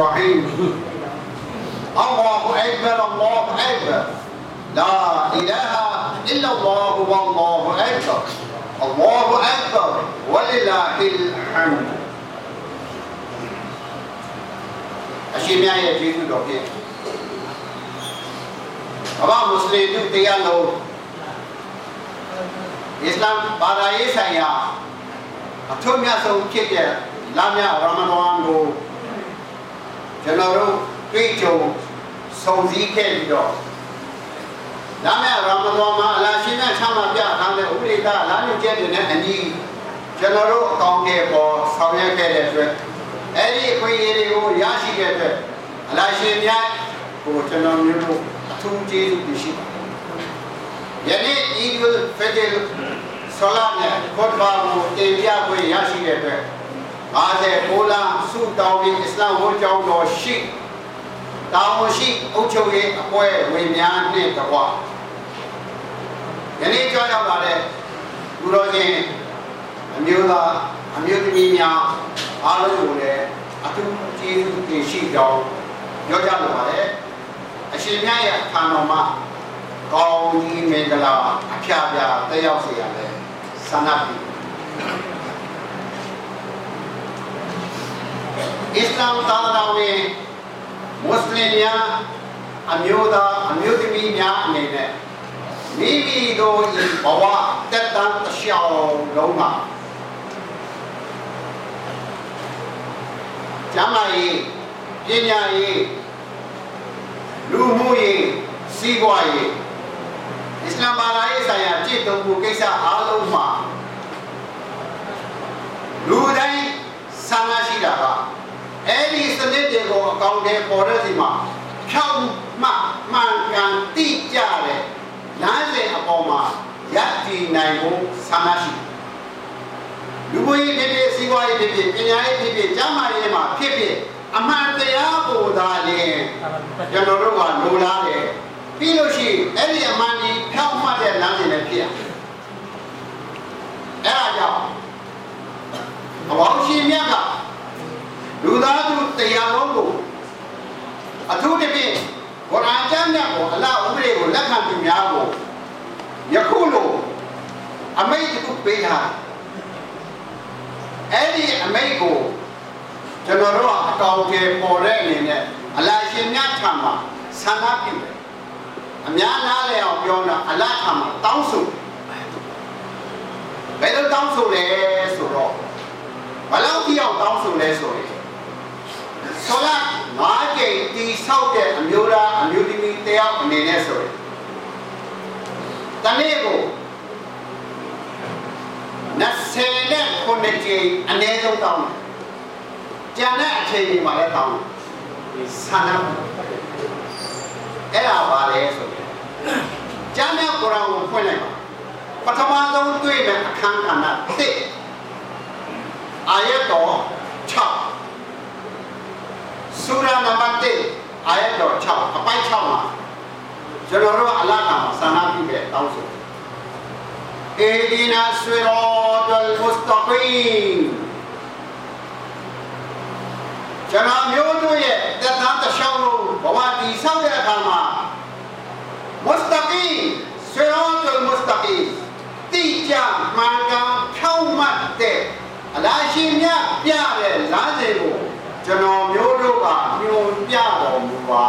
الرحيم الله أكبر الله أكبر لا إله إلا الله والله أكبر الله أكبر ولله الحمد အရှင်မြတ်ရဲ့ကျေးဇူးတော်ဖြင့်အဘမွတ်စလင်တို့တရားလုံးအစ္စလာမ်ဘာသာရေးဆိုင်ရာအထွတ်မြတ်ဆုံးဖြစ်တဲ့လမ်းမြရမဒန်ကို ကျွန်တော်တို့တွေ့ကြုံစုံစည်းခဲ့ပြီးတော့လမ်းမြရမဒန်မှာအလားရှိမြတ်ချမှတ်ပြထားတဲ့ဥပဒေကလမ်းညွှန်ချက်တွေနဲ့အညီကျွန်တော်တို့အကောင့်တွေပေါ်ဆောင်ရွက်ခဲ့တဲ့အတွက်အဲ့ဒီအခွင့်အရေးတွေကိုရရှိတဲ့အတွက်အလားရှင်မြတ်ကိုကျွန်တော်မျိုးတို့အထူးကျေးဇူးတင်ရှိပါတယ်ယနေ့ Eid al-Fitr ဆလာနဲ့ခွတ်ဘာကိုတင်ပြခွင့်ရရှိတဲ့အတွက် 59လဆုတောင်းပြီးအစ္စလာမ်ဝတ်ကြောင်းတော်ရှိတာဝန်ရှိအုပ်ချုပ်ရေးအဖွဲ့ဝင်များနှင့်တကွယနေ့ကြောင်းရောက်လာတဲ့လူတော်ချင်းအမျိုးသားအမျိုးသမီးများအားလုံးကိုလည်းအထူးကျေးဇူးတင်ရှိကြောင်းပြောကြလိုပါတယ်အရှင်မြတ်ရဲ့အခါတော်မှာကောင်းကြီးမင်္ဂလာအဖျားပြတက်ရောက်စေရမယ်ဆန္ဒပြု အစ္စလာမ်သာသနာဝင်မွတ်စလင်များအမျိုးသားအမျိုးသမီးများအနေနဲ့မိမိတို့ဤဘဝတက်တန်းတစ်လျှောက်လုံးမှာကျမ်းမာရေးပညာရေးလူမှုရေးစီးပွားရေးအစ္စလာမ်ဘာသာရေးဆိုင်ရာကြည့်သုံးမှုကိစ္စအားလုံးမှာလူတိုင်း ဆန္ဒရှိတာကအဲ့ဒီစနစ်တွေကိုအကောင့်တွေပေါ်တဲ့စီမှာဖြောင်းမှမှန်ကန်တိကျတဲ့လမ်းစဉ်အပေါ်မှာရည်တည်နိုင်ဖို့ဆန္ဒရှိလူမှုရေးဖြစ်ဖြစ်စီးပွားရေးဖြစ်ဖြစ်ပညာရေးဖြစ်ဖြစ်ကျန်းမာရေးမှာဖြစ်ဖြစ်အမှန်တရားကိုသာလျှင်ကျွန်တော်တို့ကလိုလားတယ်ပြီးလို့ရှိရင်အဲ့ဒီအမှန်ကြီးဖြောင်းမှတ်တဲ့လမ်းစဉ်နဲ့ဖြစ်ရအဲ့ဒါကြောင့် အဘောင်းရှင်မြတ်ကလူသားသူတရားလုံးကိုအထူးသဖြင့်ဝရဏကျမ်းမြတ်ကိုအလားဥပဒေကိုလက်ခံသူများကိုယခုလိုအမိတ်တစ်ခုပေးထားအဲ့ဒီအမိတ်ကိုကျွန်တော်တို့ကအကောင်အထည်ပေါ်တဲ့အနေနဲ့အလားရှင်မြတ်ထံမှာဆန္ဒပြုတယ်အများနားလည်အောင်ပြောတာအလားထံမှာတောင်းဆိုဘယ်လိုတောင်းဆိုလဲဆိုတော့ ဘယ်လောက်ကြည့်အောင်တောင်းဆိုလဲဆိုရင်ဆိုလာငါးကြိမ်တီဆောက်တဲ့အမျိုးသားအမျိုးသမီးတယောက်အနေနဲ့ဆိုရင်တနေ့ကို20နဲ့9ကြိမ်အနည်းဆုံးတောင်းတယ်ကျန်တဲ့အချိန်ကြီးမှာလည်းတောင်းတယ်ဆန္ဒအဲ့ဒါပါလေဆိုရင်ကျမ်းမြတ်ကုရ်အာန်ကိုဖွင့်လိုက်ပါပထမဆုံးတွေ့တဲ့အခန်းကဏ္ဍ1 အာယတ်တော်6ဆူရာနံပါတ်1အာယတ်တော်6အပိုက်6မှာကျွန်တော်တို့အလကာမှာဆန္ဒပြုတဲ့တောင်းဆိုအေဒီနာဆွေရောဒ်မုစတကီမ်ကျွန်တော်မျိုးတို့ရဲ့တက်သားတစ်လျှောက်လို့ဘဝတည်ဆောက်တဲ့အခါမှာမုစတကီမ်ဆွေရောဒ်မုစတကီမ်တိကျမှန်ကန်ဖြောင့်မတ်တဲ့အ လားရှိမြပြတဲ့လမ်းစဉ်ကိုကျွန်တော်မျိုးတို့ကညွန်ပြတော်မူပါ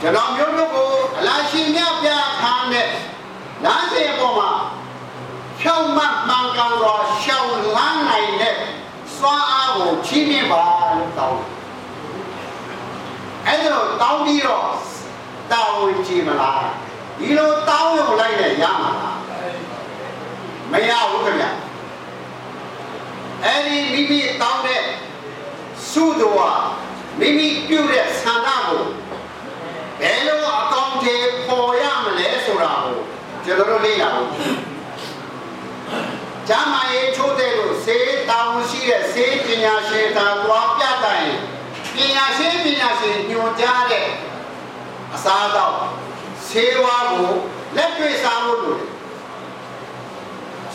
ကျွန်တော်မျိုးတို့ကိုအလားရှိမြပြထားတဲ့လမ်းစဉ်အပေါ်မှာဖြောင့်မတ်မှန်ကန်စွာရှောင်လန်းနိုင်တဲ့စွမ်းအားကိုချီးမြှင့်ပါလို့တောင်းအဲ့ဒါတောင်းပြီးတော့တောင်းဝင်ကြည့်မလားဒီလိုတောင်းရုံလိုက်နဲ့ရမှာလား မရဘူးခင်ဗျအဲ့ဒီမိမိတောင်းတဲ့စုတော်ဟာမိမိပြုတဲ့ဆန္ဒကိုဘယ်လိုအကောင့်တွေပေါ်ရမလဲဆိုတာကိုကျွန်တော်တို့လေ့လာဖို့ကျမ်းမာရေးချိုးတဲ့လို့စေတောင်းရှိတဲ့စေပညာရှင်သာသွားပြတိုင်ပညာရှင်ပညာရှင်ညွှန်ကြားတဲ့အစားတော့ဆေးဝါးကိုလက်တွေ့စားဖို့လိုတယ်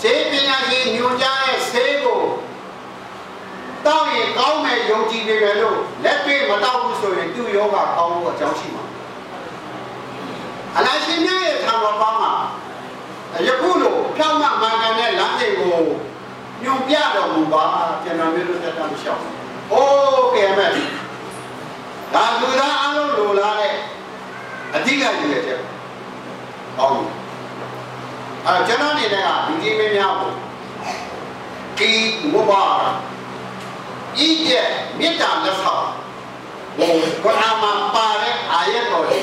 ဆေးပညာရှင်ညွှန်ကြားတဲ့ဆေးကိုတောင်းရင်ကောင်းယုံကြည်နေတယ်လို့လက်တွေ့မတော့ဘူးဆိုရင်သူ့ယောဂကောင်းဖို့အကြောင်းရှိမှာအလားရှင်မြတ်ရဲ့ထာဝရပေါင်းမှာယခုလိုဖြောင်းမှမှန်ကန်တဲ့လမ်းစဉ်ကိုညွန်ပြတော်မူပါကျွန်တော်မျိုးတို့တက်တာမလျှောက်ဘူး။အိုးကဲမဲ့ဒါလူသားအလုံးလိုလားတဲ့အဓိကယူရတဲ့။ဟောင်း အဲကျွန်တော်အနေနဲ့ကလူကြီးမင်းများကိုဒီဘုရားဤရဲ့မေတ္တာလက်ဆောင်ဘုကုရ်အာန်မှာပါတဲ့အာယတ်တော်တွေ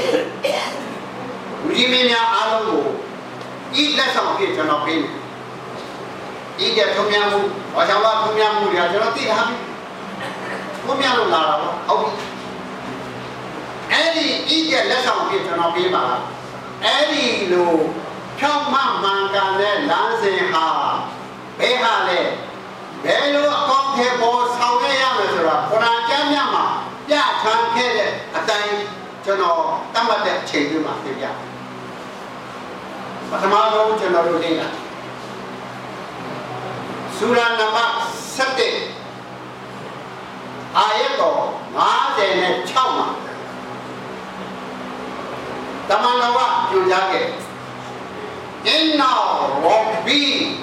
လူကြီးမင်းများအားလုံးကိုဤလက်ဆောင်ဖြစ်ကျွန်တော်ပေးတယ်ဤရဲ့ထုံးများမှုဘာကြောင့်လဲထုံးများမှုတွေကကျွန်တော်သိထားပြီထုံးများလို့လာတာပေါ့ဟုတ်ပြီအဲ့ဒီဤရဲ့လက်ဆောင်ဖြစ်ကျွန်တော်ပေးပါအဲ့ဒီလို ဖြောင်းမှမှန်ကန်တဲ့လမ်းစဉ်ဟာဘယ်ဟာလဲဘယ်လိုအကောင့်ထဲပေါ်ဆောင်ရရမယ်ဆိုတာကုရ်အာန်ကျမ်းမြတ်မှာပြထမ်းခဲ့တဲ့အတိုင်းကျွန်တော်တတ်မှတ်တဲ့အချိန်တွေမှာပြပြပထမဆုံးကျွန်တော်တို့လေ့လာစူရာနံပါတ်7အာယတ်တော်56မှာတမန်တော်ကပြုကြားခဲ့ إن ربي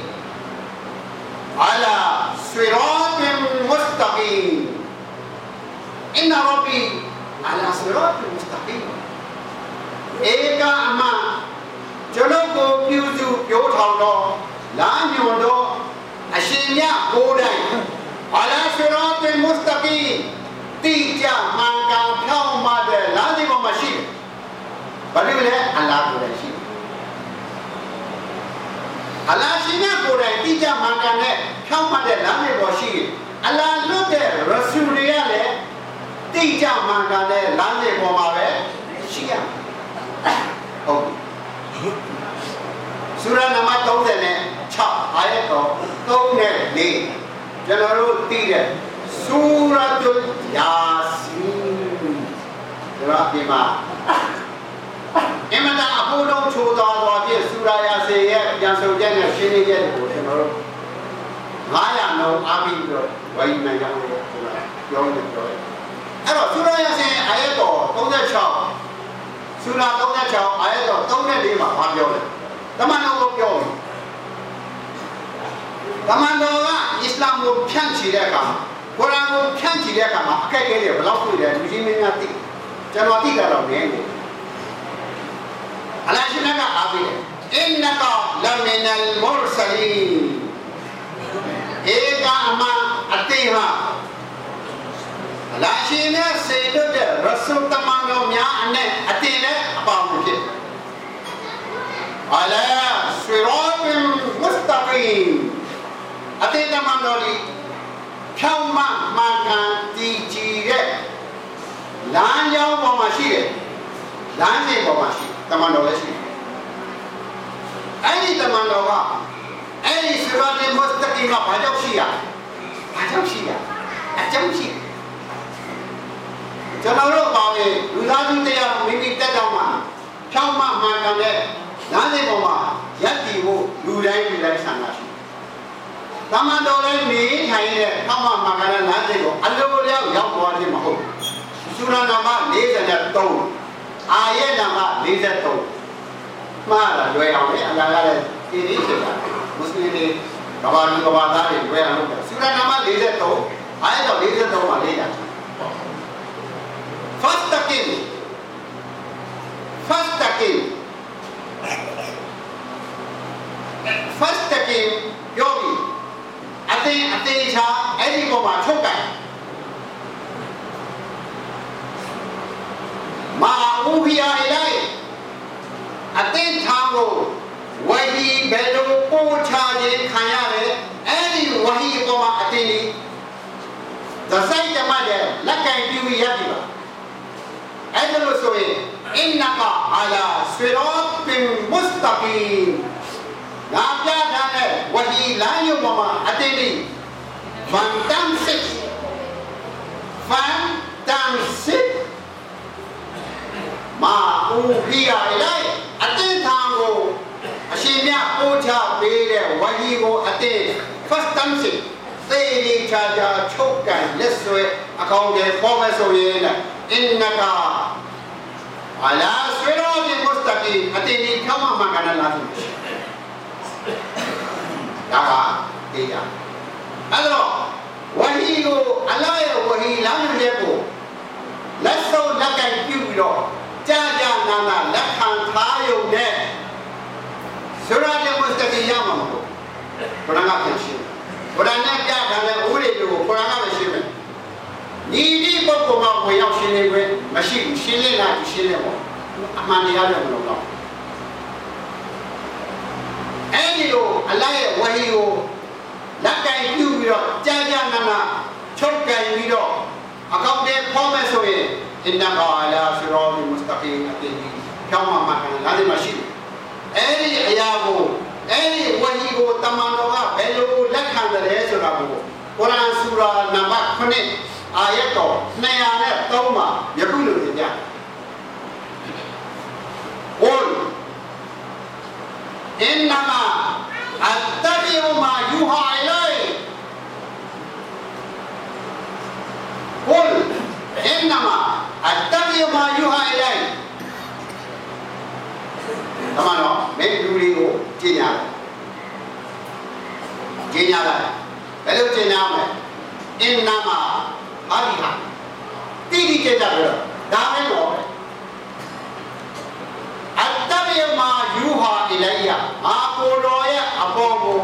على صراط مستقيم إن ربي على صراط مستقيم ဧကအမှကျွန်ုပ်ကိုပြုစုပြောထောင်တော်လာညွန်တော်အရှင်မြတ်ကိုယ်တိုင်အလာဆရာတ်မုစတကီတိကျမှန်ကန်ဖြောင်းမှတဲ့လမ်းဒီပေါ်မှာရှိတယ်။ဘာလို့လဲအလာကိုယ်တိုင်ရှိတယ် အလာရှင်ကကိုယ်တိုင်တိကျမှန်ကန်တဲ့ဖြောင်းမှတ်တဲ့လမ်းတွေပေါ်ရှိတယ်။အလာလွတ်တဲ့ရဆူတွေကလည်းတိကျမှန်ကန်တဲ့လမ်းတွေပေါ်မှာပဲရှိရ။ဟုတ်။စူရာနံပါတ်36အာယတ်တော်3နဲ့4ကျွန်တော်တို့သိတဲ့စူရာတုယာစီဒါကဒီမှာ အမတာအဖို့တော့ချိုးသွားသွားပြည့်စူရာယာစေရဲ့ပြန်ဆိုချက်နဲ့ရှင်းနေချက်ကိုကျွန်တော်တို့900လုံးအားပြီးတော့ဝိုင်းမှန်ကြောင်းလို့ပြောနေပြောတယ်အဲ့တော့စူရာယာစေအာယတ်တော်36စူရာ36အာယတ်တော်34မှာဘာပြောလဲတမန်တော်ကိုပြောတယ်တမန်တော်ကအစ္စလာမ်ကိုဖြန့်ချီတဲ့အခါမှာကုရ်အာန်ကိုဖြန့်ချီတဲ့အခါမှာအခက်အခဲတွေဘယ်လောက်တွေ့တယ်လူကြီးမင်းများသိကျွန်တော်သိတာတော့နည်းနေ အလရှိနကအားပေးတယ်အင်နကလမင်အလ်မူရဆလီဧကအမအတေဟာအလရှိနစေလွတ်တဲ့ရဆူတမန်တော်များအနဲ့အတင်နဲ့အပေါင်းဖြစ်အလာဆီရာတ်မုစတကီမ်အတေတမန်တော်ဒီဖြောင်းမမှန်ကန်တည်ကြည်တဲ့လမ်းကြောင်းပေါ်မှာရှိတယ်လမ်းစဉ်ပေါ်မှာရှိတ မန်တော်လည်းရှိတယ်အဲ့ဒီတမန်တော်ကအဲ့ဒီစရာတေမုစတကီမှာဘာကြောင့်ရှိရဘာကြောင့်ရှိရအကြောင်းရှိကျွန်တော်တို့ပေါင်းရင်လူသားစုတရားမိမိတက်တော့မှဖြောင်းမမှန်ကန်တဲ့လမ်းစဉ်ပေါ်မှာရပ်တည်ဖို့လူတိုင်းလူတိုင်းဆန္ဒရှိတမန်တော်လည်းနေထိုင်တဲ့ခမမကရလမ်းစဉ်ကိုအလိုလျောက်ရောက်သွားခြင်းမဟုတ်စူရနာမ43 အာယနာမ43မှားတာလွယ်အောင်လေအလားကလည်းဒီနည်းဆိုတာမွတ်စလင်တွေကဘာလူကဘာသားတွေလွယ်အောင်လုပ်တယ်စူရနာမ43အာယတော်43မှာလေးတာ first takin first takin first takin ပြောပြီးအသေးအသေးချာအဲ့ဒီပေါ်မှာထုတ်ကန်မာ ဥဟီယာအိလိုက်အသေးချာကိုဝဟီဘယ်လိုပို့ချခြင်းခံရတယ်အဲ့ဒီဝဟီပေါ်မှာအသေးလေးသဆိုင်ကြမှာတဲ့လက်ကင်ပြူရပြီပါအဲ့ဒါလို့ဆိုရင်အင်နကာအလာဆွေရောပင်မုစတကီငါပြထားတဲ့ဝဟီလမ်းရုံပေါ်မှာအတင်းလေး fantastic fantastic မာ ဦးဟီယာလိုက်အတင်းထံကိုအရှင်မြတ်ပို့ချပေးတဲ့ဝဟီကိုအတင်း fantastic တသေဒီချာချာချုပ်ကန်လက်ဆွဲအကောင့်တွေပေါ်မဲ့ဆိုရင်အင်နကာအလာဆွေရောဒီမုစတကီအတင်းဒီခမမကနလာသူဒါကတရားအဲ့တော့ဝဟီကိုအလာရဲ့ဝဟီလမ်းရဲ့ကိုလက်စုပ်လက်ကင်ပြုပြီးတော့ ကြာကြာနာနာလက်ခံထားယုံနဲ့ဆွေရောဒီမုစတကီရမှာမဟုတ်ဘုရားကပြန်ရှင်းဘုရားနဲ့ပြခံတဲ့ဥပဒေကိုဘုရားကပဲရှင်းမယ်ညီဒီပုဂ္ဂိုလ်ကဝင်ရောက်ရှင်းနေခွင့်မရှိဘူးရှင်းနေတာရှင်းနေပေါ့အမှန်တရားတွေမလို့တော့အဲ့ဒီလိုအလိုက်ရဲ့ဝဟီကိုလက်ကင်ပြုပြီးတော့ကြာကြာနာနာချုပ်ကင်ပြီးတော့အကောင့်တွေဖော်မယ်ဆိုရင်အင်နကာအလာဆရောဒီမုစတကီအတေဒီ ဖြောင်းမှမှန်တယ်လားဒီမရှိဘူးအဲ့ဒီအရာကိုအဲ့ဒီဝဟီကိုတမန်တော်ကဘယ်လိုလက်ခံတယ်ဆိုတာကိုကုရ်အာန်ဆူရာနံပါတ်9အာယတ်တော်203မှာယခုလိုတင်ပြတယ် قل إنما أتبع ما يوحى إلي قل إنما أتبع ما يوحى إلي တမန်တော်မင်းလူတွေကိုကျင့်ရတယ်ကျင့်ရတယ်ဘယ်လိုကျင့်ရမလဲအင်နာမဟာဒီဟာတိတိကျကျပြောဒါပဲတော့အတ္တမေမာယူဟာအလိုင်ယာအာကိုတော်ရဲ့အပေါ်ကို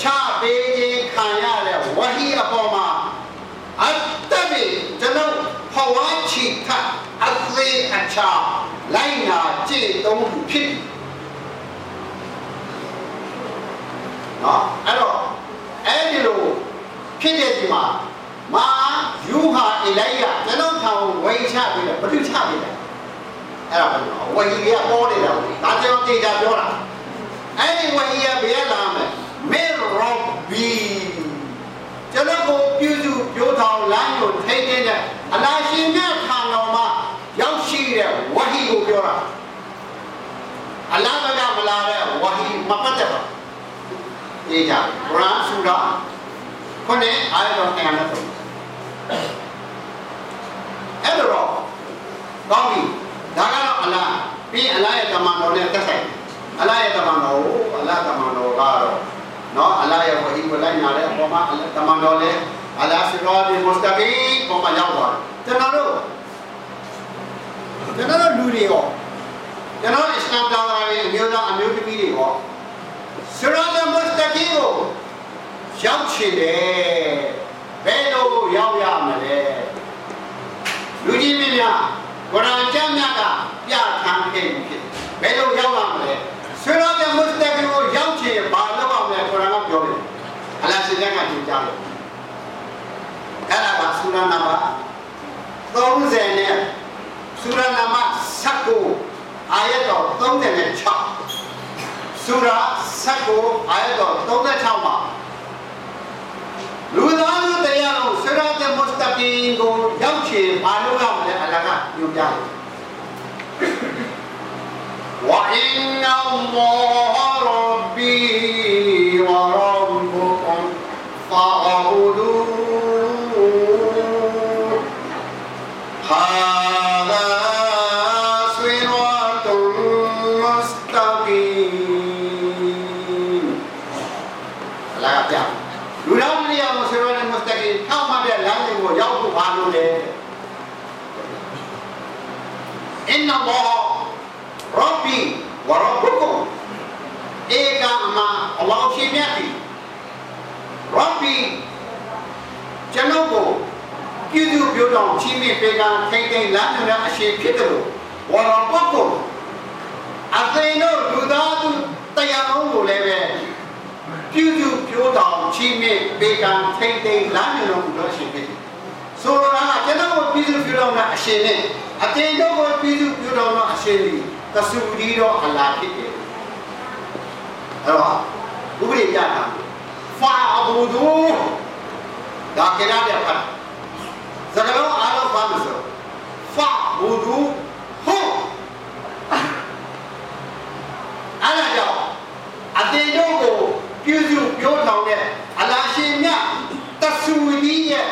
ချပေးခြင်းခံရတဲ့ဝဟီအပေါ်မှာအတ္တမေကျွန်တော်ဖဝါချီထအသေးအချာ လိုက်နာကြည့်သုံးဖြစ်နော်အဲ့တော့အဲ့ဒီလိုဖြစ်တဲ့ဒီမှာမာယူဟာအလိုင်ယာကျွန်တော်ထောင်ဝိချပြီးတယ်ဘယ်သူချပြီးလဲအဲ့ဒါပဲဝဟီကပေါ်နေတာဒါကြောင့်တေချာပြောတာအဲ့ဒီဝဟီကဘယ်လာမလဲမေရောဘီကျွန်တော်ကိုပြုစုပြောထောင်လမ်းကိုထိန်းနေတဲ့အလားရှင်မြတ်ခံတော်မှာရောက်ရှိတဲ့ဝဟီ ကိုပြောတာအလားကမလာတဲ့ဝဟီမပတ်တဲ့ပါအေးကြကုရ်အာန်ဆူရာခုနှစ်အာယတ်တော်နဲ့အဲ့တော့ကောင်းပြီဒါကတော့အလားပြီးအလားရဲ့တမန်တော်နဲ့တက်ဆိုင်အလားရဲ့တမန်တော်ကိုအလားတမန်တော်ကတော့နော်အလားရဲ့ဝဟီကိုလိုက်နာတဲ့အပေါ်မှာတမန်တော်လည်းအလားစီရောဒီမုစတကီပေါ်မှာရောက်သွားတယ်ကျွန်တော်တို့ ကျွန်တော်တို့လူတွေရောကျွန်တော်အစ္စလာမ်တော်သားတွေအမျိုးသားအမျိုးသမီးတွေရောစီရောဒီမုစတကီကိုရောက်ချင်တယ်ဘယ်လိုရောက်ရမလဲလူကြီးမင်းများကုရ်အာန်ကျမ်းမြတ်ကပြဋ္ဌာန်းခဲ့ပြီဖြစ်ဘယ်လိုရောက်လာမလဲဆွေတော်ပြမုစတကီကိုရောက်ချင်ဘာလုပ်အောင်လဲကုရ်အာန်ကပြောတယ်အလ္လာဟ်ရှင်ကကြင်ကြားတယ်အဲ့ဒါကဆူရာနံပါတ်30နဲ့ ဆူရာနံပါတ်19အာယတ်တော်36ဆူရာ19အာယတ်တော်36မှာလူသားလူတရားလုံးဆရာတဲ့မုစတကီကိုရောက်ချင်ဘာလို့ရမလဲအလကညွှန်ပြတယ်ဝအင်နောမော အင်နမောရဘ်ဘီဝရဘ်ကုမ်ဧကအမအလောင်းရှင်မြတ်သည်ရဘ်ဘီကျွန်ုပ်ကိုပြုစုပြောတော်ချင်းမြပေကထိမ့်သိမ့်လမ်းညွှန်တဲ့အရှင်ဖြစ်တယ်လို့ဝရဘ်ကုမ်အသိတို့လူသားသူတရားလုံးကိုလည်းပဲပြုစုပြောတော်ချင်းမြပေကထိမ့်သိမ့်လမ်းညွှန်တော်မူသောရှင်ဖြစ်တယ်ဆိုလိုတာကကျွန်တော်ကိုပြုစုပြောတော်တဲ့အရှင်နဲ့ အတင်တို့ကိုပြုစုပြောတော်တဲ့အရှင်ဒီသဆူဒီတော်အလာဖြစ်တယ်အဲ့တော့ဥပဒေပြတာဖာအဘူဒူဒါကြရတဲ့ဖတ်စကားလုံးအားလုံးပါမယ်ဆိုဖာဘူဒူဟောအဲ့ဒါကြောင့်အတင်တို့ကိုပြုစုပြောထောင်တဲ့အလာရှင်မြတ် သီးရဲ့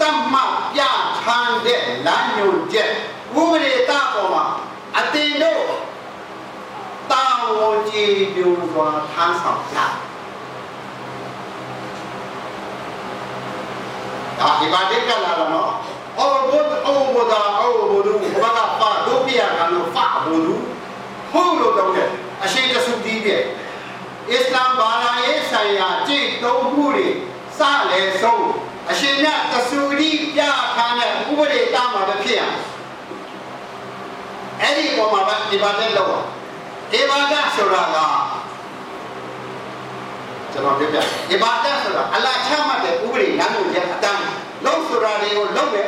တတ်မှတ်ပြထမ်းတဲ့လမ်းညွှန်ချက်ဥပဒေတပေါ်မှာအတင်တို့ တာဝန်ကြည်ညိုစွာထမ်းဆောင်ကြဒါဒီပါတိကလာတော့နော်အော်ဘုဒ္ဓအော်ဘုဒ္ဓအော်ဘုဒ္ဓဘာသာပါဒုပိယကံလို့ဖာဘုဒ္ဓဟုတ်လို့တော့တဲ့အရှိတဆုတီးပြအစ္စလာမ်ဘာသာရေးဆိုင်ရာကြိတ်သုံးမှုတွေစလဲဆုံးအရှင်မြတ်တဆူရီပြထားတဲ့ဥပဒေတာမှာပဲဖြစ်ရအဲ့ဒီပုံမှာပဲဒီပါတဲ့လောက် အီဘာဒတ်ဆိုတာကကျွန်တော်ပြောပြအီဘာဒတ်ဆိုတာအလ္လာဟ်ချမှတ်တဲ့ဥပဒေလမ်းညွှန်ချက်အတိုင်းလောက်ဆိုတာတွေကိုလောက်ပဲ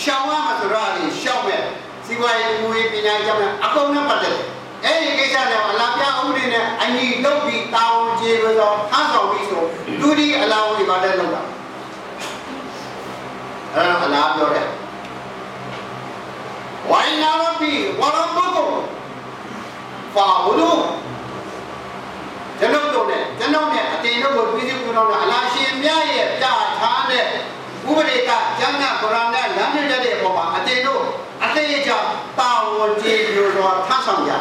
ရှောင်ရမှာဆိုတာတွေရှောင်မဲ့စီပွားရေးမူရေးပညာရေးကြောင့်အကုန်လုံးပတ်သက်အဲ့ဒီကိစ္စတွေအလားပြဥပဒေနဲ့အညီလုပ်ပြီးတောင်းကျေလို့တော့ထမ်းဆောင်ပြီးဆိုသူဒီအလားဝိပါဒတ်လုပ်တာအဲ့ဒါအလားပြောတယ်ဝိုင်းနာရဘီဝရဘုကု ဖာဝလူကျွန်တော်တို့နဲ့ကျွန်တော်နဲ့အတင်တို့ကိုပြည်သူပြည်တော်နဲ့အလားရှင်မြတ်ရဲ့ပြထားတဲ့ဥပဒေကကျမ်းဂန်ကုရ်အာန်နဲ့လမ်းညွှန်ချက်တဲ့အပေါ်မှာအတင်တို့အသေးချာတာဝန်ကျေလို့တော့ထမ်းဆောင်ကြ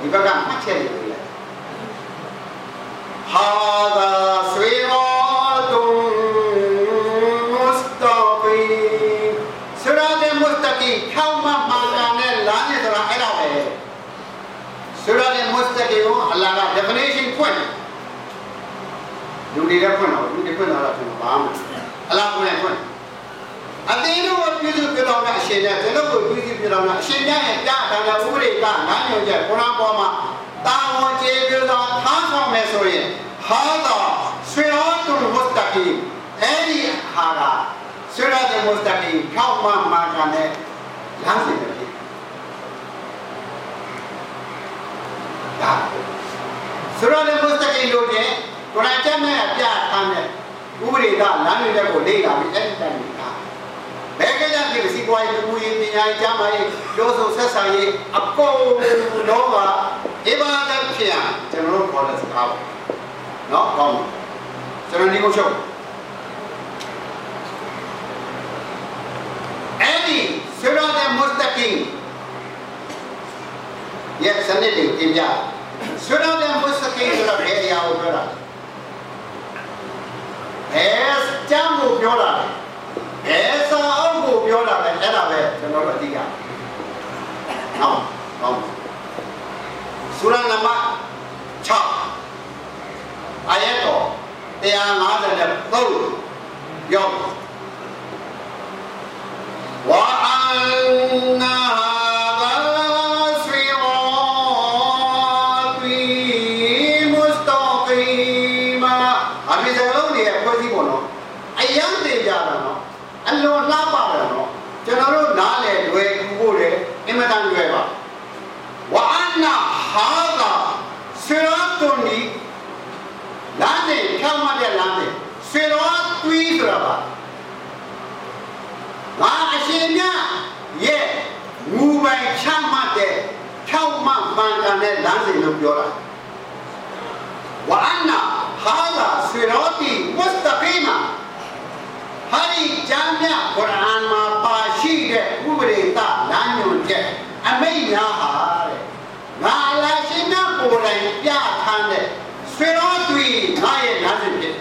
ဒီဘက်ကမှတ်ချက်နေတယ်ဟာသာ definition ဖွင့်လူတွေကဖွင့်တော့လူတွေဖွင့်တော့တော့ဘာမှအလ္လာဟ်ဖွင့်ဖွင့်အတင်းတို့ပြည်သူပြည်တော်ကအရှင်နဲ့ကျွန်တော်တို့ပြည်သူပြည်တော်ကအရှင်များရဲ့ကြားတာတဲ့ဥပဒေကလမ်းညွှန်ချက်ကုရ်အာန်ပေါ်မှာတာဝန်ကျေပြသောထားဆောင်မယ်ဆိုရင်ဟာသာဆွေရောတုမုစတကီအဲ့ဒီဟာကဆွေရောတုမုစတကီခေါင်းမမာကနဲ့လမ်းစဉ်ပဲဖြစ်ဒါ ဆွေရောတုမုစတကီလို့တဲ့ကုရ်အာန်ကျမ်းနဲ့ပြထားတဲ့ဥပဒေကလမ်းညွှန်ချက်ကိုလေ့လာပြီးအဲ့ဒီတိုင်နေတာဘယ်ကကြဖြစ်စီပွားရေးလူရေးပညာရေးကျမ်းမာရေးပြောဆိုဆက်ဆံရေးအကုန်လုံးကအဘာဒတ်ဖြစ်အောင်ကျွန်တော်တို့ခေါ်တဲ့စကားပါနော်ကောင်းကျွန်တော်ဒီကိုချုပ်အဲ့ဒီဆရာတဲ့မုစတကင်ရဲ့စနစ်တွေတင်ပြ ဆရာတဲ့မုစတကင်ဆိုတာဘယ်အရာကိုပြောတာအဲကျမ်းကိုပြောတာအဲစာအုပ်ကိုပြောတာပဲအဲ့ဒါပဲကျွန်တော်တို့အသိရနော်ကောင်းဆူရာနံပါတ်6အာယတ်တော်153ရောက်ဝါအန်နာဟာဆွေရောတီမုစတောကီမာအမေစလုံးတွေဖွဲ့စည်းပုံနော်အယံတင်ကြတာနော်အလွန်လှပတယ်နော်ကျွန်တော်တို့နားလေလွယ်ကူဖို့လေအင်မတန်လွယ်ပါဝါအနာဟာသာဆွေရောတုန်ဒီလမ်းတွေဖြောင်းမတဲ့လမ်းတွေဆွေရောတွီးဆိုတာပါငါအ ရှင်မြတ်ရဲ့ငူပိုင်ချမှတ်တဲ့ဖြောင်းမမှန်ကန်တဲ့လမ်းစဉ်လို့ပြောတာဝါအနာဟာသာဆွေရောတီဝတ်တပိမာဟာဒီကျမ်းမြတ်ကုရ်အာန်မှာပါရှိတဲ့ဥပဒေတလမ်းညွှန်ချက်အမိန့်များဟာတဲ့ငါအလာရှင်မြတ်ကိုယ်တိုင်ပြထမ်းတဲ့ဆွေတော်သူငါရဲ့လမ်းစဉ်ဖြစ်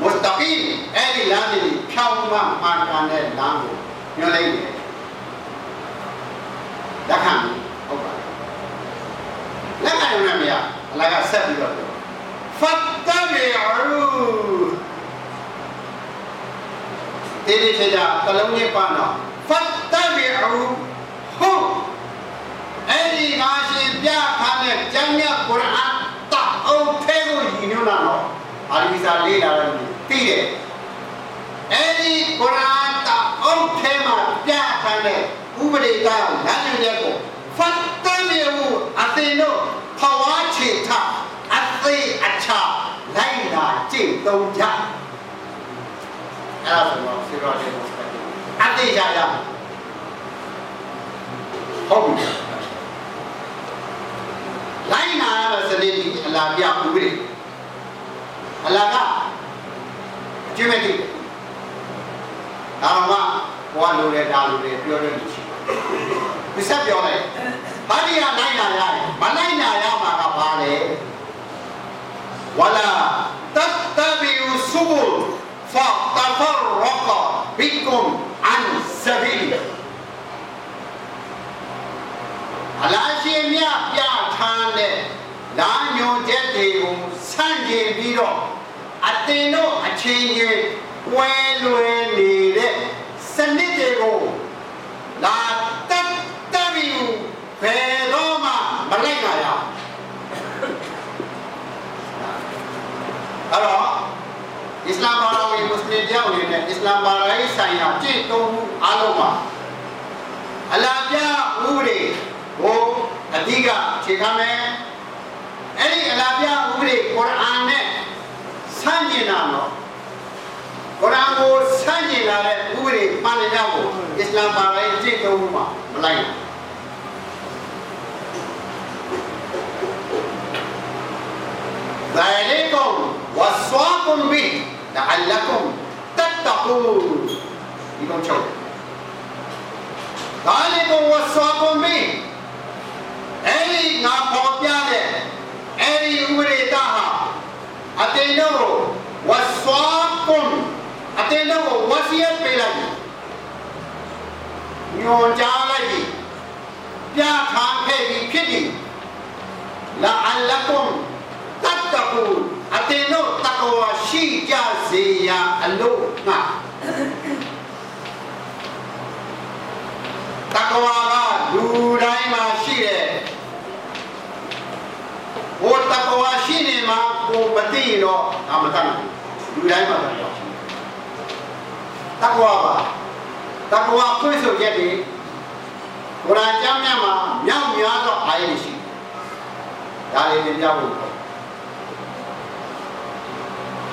မုစတကီအဲ့ဒီလမ်းစဉ် ဖြောင်းမှမှန်ကန်တဲ့လမ်းကိုညွှန်လိုက်တယ်လက်ခံဟုတ်ပါလက်ခံရမရအလကဆက်ပြီးတော့ဖတ်တမီရူတေးသေးချာချာတလုံးကြီးပါတော့ဖတ်တမီရူဟုတ်အဲ့ဒီငါရှင်ပြထားတဲ့ကျမ်းမြတ်ကုရ်အာန်တအုပ်ထဲကိုရည်ညွှန်းတာတော့အာရီစာလေးလာတယ်သိတယ် အဲ့ဒီကုရ်အာန်တအုပ်ထဲမှာပြထားတဲ့ဥပဒေကလမ်းညွှန်ချက်ကိုဖတ်တမီရူအသင်တို့ဖဝါချေထအသေးအချလိုက်လာကြည့်သုံးကြအဲ့ဒါဆိုတော့ဆီရောလေးကိုအသေးကြရဟုတ်ပြီလိုက်နာရတဲ့စနစ်ဒီအလားပြဥပဒေအလားကအကျွတ်မဲ့တိ ဒါတော့မှဘဝလိုတယ်ဒါလိုတယ်ပြောတယ်လို့ရှိတယ်ဒီဆက်ပြောလိုက်ဘာဒီကနိုင်လာရတယ်မနိုင်လာရမှာကဘာလဲဝလာတတ်တဘီဆူဘူဖာတဖရကဘီကွန်အန်ဆဘီလီအလားရှိမြပြထားတဲ့လာညွန်ချက်တွေကိုဆန့်ကျင်ပြီးတော့အတင်တို့အချင်းချင်း ဝဲလွယ်နေတဲ့စနစ်တွေကိုလာတက်တက်ပြီးဘယ်တော့မှမလိုက်ပါရအဲ့တော့အစ္စလာမ်ဘာသာဝင်မွတ်စလင်ပြောင်းနေတဲ့အစ္စလာမ်ဘာသာရေးဆိုင်ရာကြည့်သုံးမှုအလုံးမှာအလားပြဥပဒေကိုအဓိကခြေခံမယ်အဲ့ဒီအလားပြဥပဒေကုရ်အာန်နဲ့ဆန့်ကျင်တာတော့ ကုရ်အာန်ကိုဆန့်ကျင်လာတဲ့ဥပဒေမှန်တရားကိုအစ္စလာမ်ဘာသာရေးကျင့်သုံးမှုမှာမလိုက်ဘူးဒါလေးကောင်ဝါဆွာကွန်ဘီဒါအလကွန်တတ်တကူဒီကောင်ချုပ်ဒါလေးကောင်ဝါဆွာကွန်ဘီအဲ့ဒီငါပေါ်ပြတဲ့အဲ့ဒီဥပဒေတာဟာအတေနောဝါဆွာကွန် အတင်းတို့ဝစီယပေးလိုက်ညွန်ကြားလိုက်ပြီပြထားခဲ့ပြီဖြစ်ပြီလာအလကွန်တတ်တကူအတင်းတို့တကဝရှိကြစေရာအလို့ငါတကဝါကလူတိုင်းမှာရှိတယ်ဟိုတကဝါရှိနေမှာကိုမသိရင်တော့အမတတ်ဘူးလူတိုင်းမှာတကဝါရှိ တကဝါပါတကဝါဖွင့်ဆိုရက်တွေကုရ်အာန်ကျမ်းမြတ်မှာမြောက်များသောအာယတ်ရှိဒါလေးသင်ပြဖို့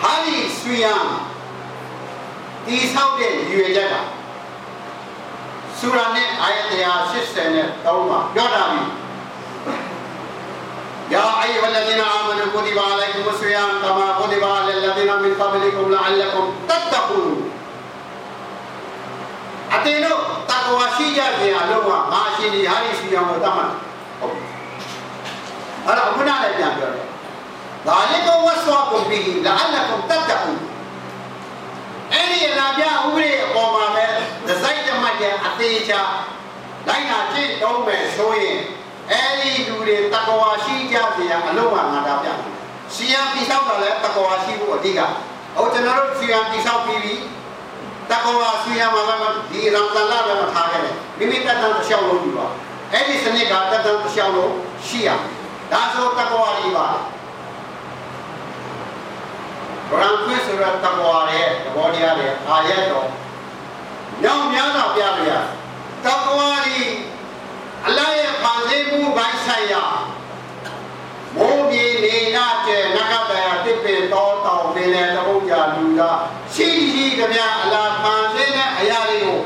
ဟာဒီဆွေယံဒီဆောက်တဲ့ရွေချက်ကဆူရာနဲ့အာယတ်183နဲ့3မှာပြောတာပြီ يا أيها الذين آمنوا كتب عليكم الصيام كما كتب على الذين من قبلكم لعلكم تتقون အတင်းတို့တက္ကဝရှိကြခြင်းအလုံးကငါရှင်ဒီဟာဒီရှိအောင်လို့တတ်မှတ်ဟုတ်ပြီအဲ့တော့ခုနလည်းပြန်ပြောတယ်ဒါလည်းကဝဆွာကုန်ပြီလာအလကုမ်တတ်တူအဲ့ဒီလာပြဥပဒေအပေါ်မှာပဲဒီဇိုင်းတမတ်ရဲ့အသေးချာလိုက်နာကျင့်သုံးမယ်ဆိုရင်အဲ့ဒီလူတွေတက္ကဝရှိကြခြင်းအလုံးကငါတာပြစီယံတိဆောက်တာလည်းတက္ကဝရှိဖို့အဓိကဟိုကျွန်တော်တို့စီယံတိဆောက်ပြီးပြီ တက္ကဝစီယံမှာလည်းဒီရံတန်လာလည်းမထားခဲ့နဲ့မိမိတက်တန်တစ်လျှောက်လုံးပြီးပါအဲ့ဒီစနစ်ကတက်တန်တစ်လျှောက်လုံးရှိရဒါဆိုတက္ကဝကြီးပါဗရံခွေဆိုရတက္ကဝရဲ့သဘောတရားတွေအာရတော်ညောင်များတော့ပြပြရတက္ကဝကြီးအလရဲ့ဖန်ဆင်းမှုပိုင်းဆိုင်ရာမိုးပြေနေနာကျဲနဂတယတစ်ပင်တော်တောင်ပင်လေတဘုံကြာလူသာရှိရှိကြမြအလားဖန်ဆင်းတဲ့အရာတွေကို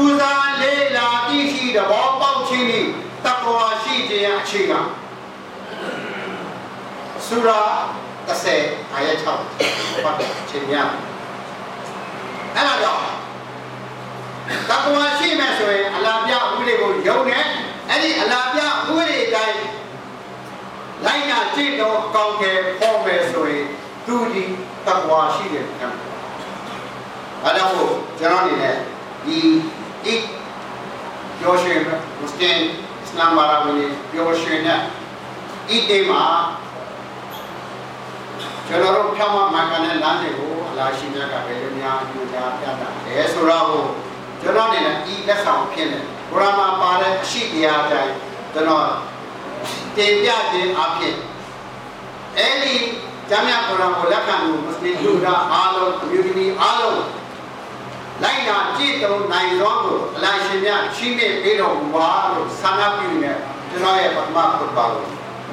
စူးစမ်းလေးလာသိရှိသဘောပေါက်ခြင်းဤတက္ကဝရှိခြင်းအခြေခံဆူရာ30အာယတ်6ပတ်ခြင်းများအဲ့ဒါကြောင့်တက္ကဝရှိမယ်ဆိုရင်အလားပြဥပဒေကိုယုံတယ်အဲ့ဒီအလားပြဥပဒေတိုင်းလိုက်နာကြည့်တော့ကောင်းတယ်ခေါ်မယ်ဆိုရင်သူဒီတက္ကဝရှိတယ်ခံအဲ့ဒါကိုကျွန်တော်အနေနဲ့ဒီ ဒီပြောရှင်မွတ်စလင်အစ္စလာမ်ဘာသာဝင်ပြောရှင်နဲ့ဤတေမှာကျွန်တော်တို့ဖြောင်းမမှန်ကန်တဲ့လမ်းတွေကိုအလားရှိမြတ်ကပဲများညွှန်ကြားပြတာတယ်ဆိုတော့ကျွန်တော်အနေနဲ့ဤလက်ဆောင်ဖြစ်နေကုရ်အာန်မှာပါတဲ့အရှိတရားတိုင်းကျွန်တော်တင်ပြခြင်းအဖြစ်အဲ့ဒီဂျမ်းမြတ်ကုရ်အာန်ကိုလက်ခံလို့မွတ်စလင်လူသားအားလုံး community အားလုံး လိုက်နာကြည့်တုံနိုင်သောကိုအလရှင်မြတ်ချီးမြှင့်ပေးတော်မူပါလို့ဆန္ဒပြုနေကျွန်တော်ရဲ့ပထမပုဒ်ပါကို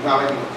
ဒါပဲ